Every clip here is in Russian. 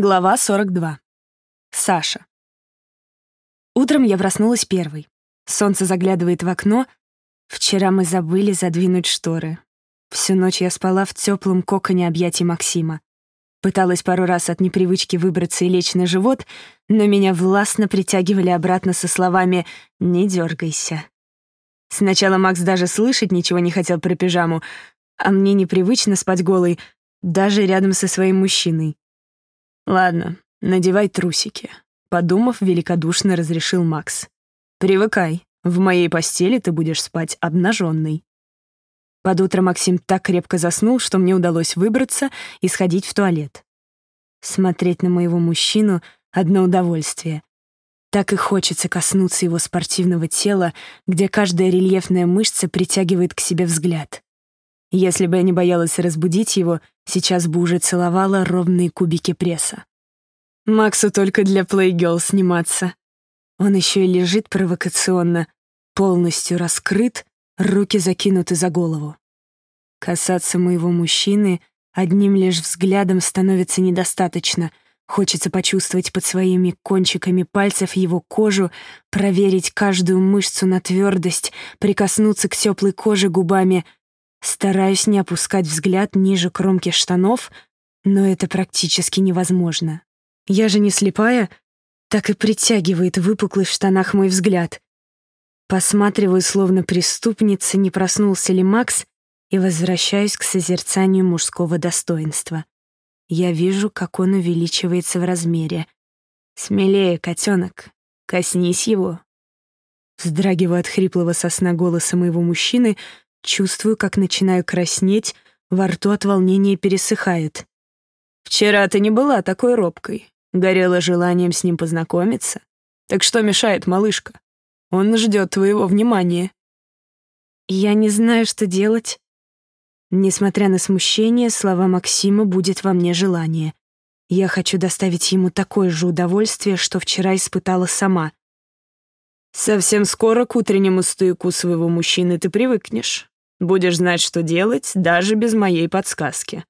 Глава 42. Саша. Утром я проснулась первой. Солнце заглядывает в окно. Вчера мы забыли задвинуть шторы. Всю ночь я спала в теплом коконе объятий Максима. Пыталась пару раз от непривычки выбраться и лечь на живот, но меня властно притягивали обратно со словами «Не дергайся». Сначала Макс даже слышать ничего не хотел про пижаму, а мне непривычно спать голой, даже рядом со своим мужчиной. «Ладно, надевай трусики», — подумав, великодушно разрешил Макс. «Привыкай, в моей постели ты будешь спать обнаженной». Под утро Максим так крепко заснул, что мне удалось выбраться и сходить в туалет. Смотреть на моего мужчину — одно удовольствие. Так и хочется коснуться его спортивного тела, где каждая рельефная мышца притягивает к себе взгляд. Если бы я не боялась разбудить его, сейчас бы уже целовала ровные кубики пресса. Максу только для Playgirl сниматься. Он еще и лежит провокационно, полностью раскрыт, руки закинуты за голову. Касаться моего мужчины одним лишь взглядом становится недостаточно. Хочется почувствовать под своими кончиками пальцев его кожу, проверить каждую мышцу на твердость, прикоснуться к теплой коже губами — Стараюсь не опускать взгляд ниже кромки штанов, но это практически невозможно. Я же не слепая, так и притягивает выпуклый в штанах мой взгляд. Посматриваю, словно преступница, не проснулся ли Макс, и возвращаюсь к созерцанию мужского достоинства. Я вижу, как он увеличивается в размере. «Смелее, котенок, коснись его». Вздрагиваю от хриплого сосна голоса моего мужчины, Чувствую, как начинаю краснеть, во рту от волнения пересыхает. «Вчера ты не была такой робкой. Горела желанием с ним познакомиться. Так что мешает, малышка? Он ждет твоего внимания». «Я не знаю, что делать». Несмотря на смущение, слова Максима будет во мне желание. Я хочу доставить ему такое же удовольствие, что вчера испытала сама. Совсем скоро к утреннему стояку своего мужчины ты привыкнешь. Будешь знать, что делать, даже без моей подсказки.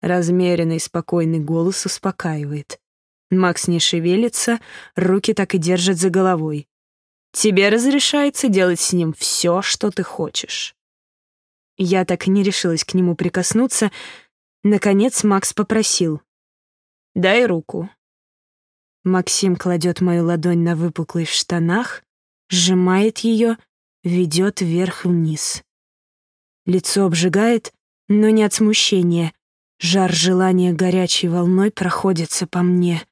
Размеренный, спокойный голос успокаивает. Макс не шевелится, руки так и держат за головой. Тебе разрешается делать с ним все, что ты хочешь. Я так и не решилась к нему прикоснуться. Наконец Макс попросил. «Дай руку». Максим кладет мою ладонь на выпуклый в штанах, сжимает ее, ведет вверх-вниз. Лицо обжигает, но не от смущения. Жар желания горячей волной проходится по мне.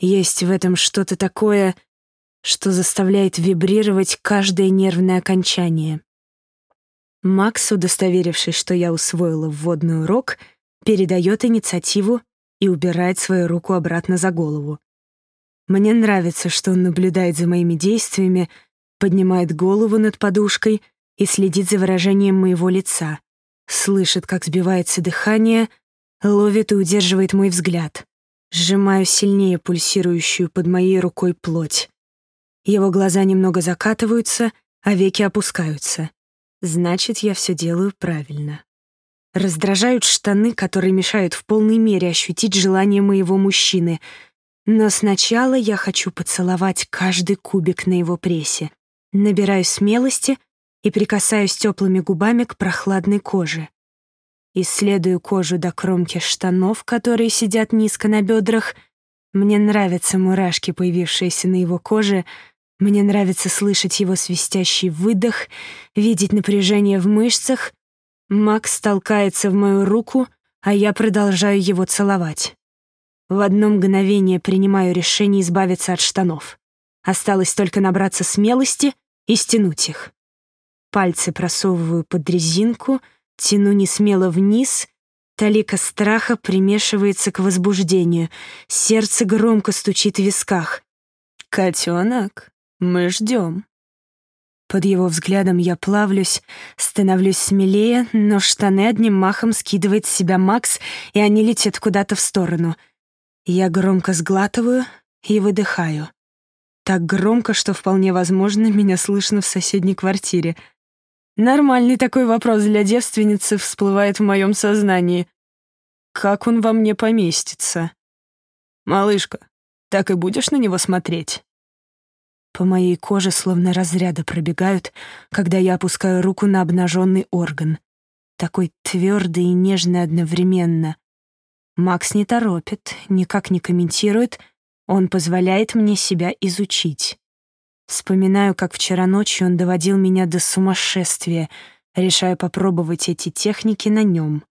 Есть в этом что-то такое, что заставляет вибрировать каждое нервное окончание. Макс, удостоверившись, что я усвоила вводный урок, передает инициативу и убирает свою руку обратно за голову. Мне нравится, что он наблюдает за моими действиями, поднимает голову над подушкой и следит за выражением моего лица, слышит, как сбивается дыхание, ловит и удерживает мой взгляд. Сжимаю сильнее пульсирующую под моей рукой плоть. Его глаза немного закатываются, а веки опускаются. Значит, я все делаю правильно. Раздражают штаны, которые мешают в полной мере ощутить желание моего мужчины. Но сначала я хочу поцеловать каждый кубик на его прессе. Набираю смелости и прикасаюсь теплыми губами к прохладной коже. Исследую кожу до кромки штанов, которые сидят низко на бедрах. Мне нравятся мурашки, появившиеся на его коже. Мне нравится слышать его свистящий выдох, видеть напряжение в мышцах. Макс толкается в мою руку, а я продолжаю его целовать. В одно мгновение принимаю решение избавиться от штанов. Осталось только набраться смелости и стянуть их. Пальцы просовываю под резинку, тяну несмело вниз. Талика страха примешивается к возбуждению. Сердце громко стучит в висках. «Котенок, мы ждем». Под его взглядом я плавлюсь, становлюсь смелее, но штаны одним махом скидывает с себя Макс, и они летят куда-то в сторону. Я громко сглатываю и выдыхаю. Так громко, что вполне возможно, меня слышно в соседней квартире. Нормальный такой вопрос для девственницы всплывает в моем сознании. Как он во мне поместится? «Малышка, так и будешь на него смотреть?» По моей коже словно разряды пробегают, когда я опускаю руку на обнаженный орган. Такой твердый и нежный одновременно. Макс не торопит, никак не комментирует, он позволяет мне себя изучить. Вспоминаю, как вчера ночью он доводил меня до сумасшествия, решаю попробовать эти техники на нем.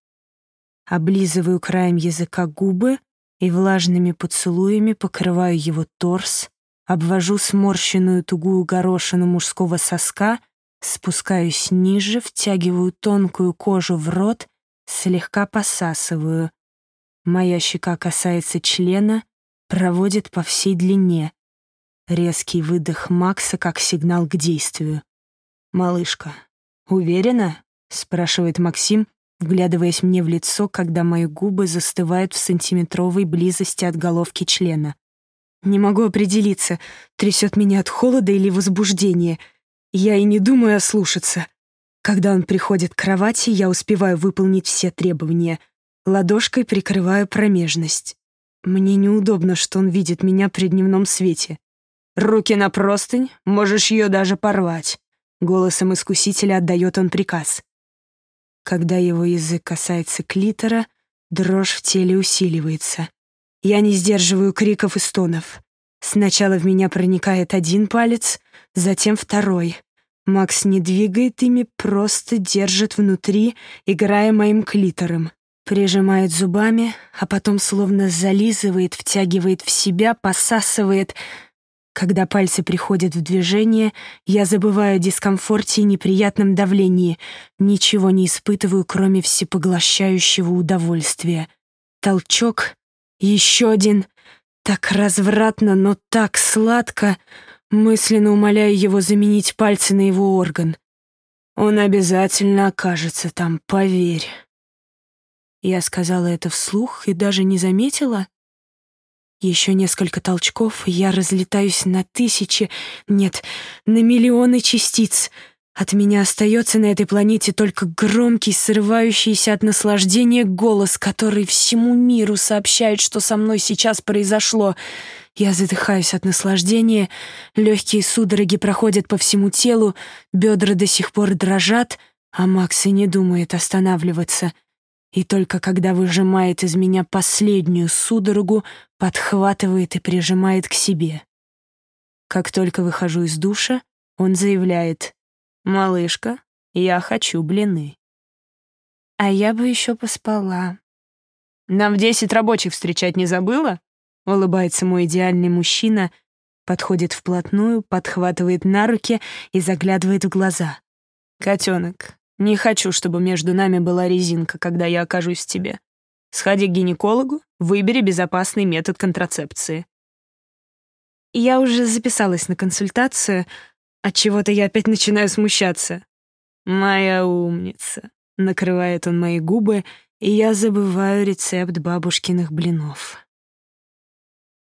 Облизываю краем языка губы и влажными поцелуями покрываю его торс, обвожу сморщенную тугую горошину мужского соска, спускаюсь ниже, втягиваю тонкую кожу в рот, слегка посасываю. Моя щека касается члена, проводит по всей длине. Резкий выдох Макса как сигнал к действию. «Малышка, уверена?» — спрашивает Максим, вглядываясь мне в лицо, когда мои губы застывают в сантиметровой близости от головки члена. Не могу определиться, трясет меня от холода или возбуждения. Я и не думаю ослушаться. Когда он приходит к кровати, я успеваю выполнить все требования. Ладошкой прикрываю промежность. Мне неудобно, что он видит меня при дневном свете. «Руки на простынь, можешь ее даже порвать», — голосом искусителя отдает он приказ. Когда его язык касается клитора, дрожь в теле усиливается. Я не сдерживаю криков и стонов. Сначала в меня проникает один палец, затем второй. Макс не двигает ими, просто держит внутри, играя моим клитором. Прижимает зубами, а потом словно зализывает, втягивает в себя, посасывает — когда пальцы приходят в движение, я забываю о дискомфорте и неприятном давлении, ничего не испытываю, кроме всепоглощающего удовольствия. Толчок, еще один, так развратно, но так сладко, мысленно умоляю его заменить пальцы на его орган. Он обязательно окажется там, поверь. Я сказала это вслух и даже не заметила, еще несколько толчков, и я разлетаюсь на тысячи, нет, на миллионы частиц. От меня остается на этой планете только громкий, срывающийся от наслаждения голос, который всему миру сообщает, что со мной сейчас произошло. Я задыхаюсь от наслаждения, легкие судороги проходят по всему телу, бедра до сих пор дрожат, а Макс и не думает останавливаться — и только когда выжимает из меня последнюю судорогу, подхватывает и прижимает к себе. Как только выхожу из душа, он заявляет «Малышка, я хочу блины». А я бы еще поспала. «Нам в десять рабочих встречать не забыла?» Улыбается мой идеальный мужчина, подходит вплотную, подхватывает на руки и заглядывает в глаза. «Котенок, не хочу, чтобы между нами была резинка, когда я окажусь в тебе. Сходи к гинекологу, выбери безопасный метод контрацепции. Я уже записалась на консультацию, от чего-то я опять начинаю смущаться. Моя умница. Накрывает он мои губы, и я забываю рецепт бабушкиных блинов.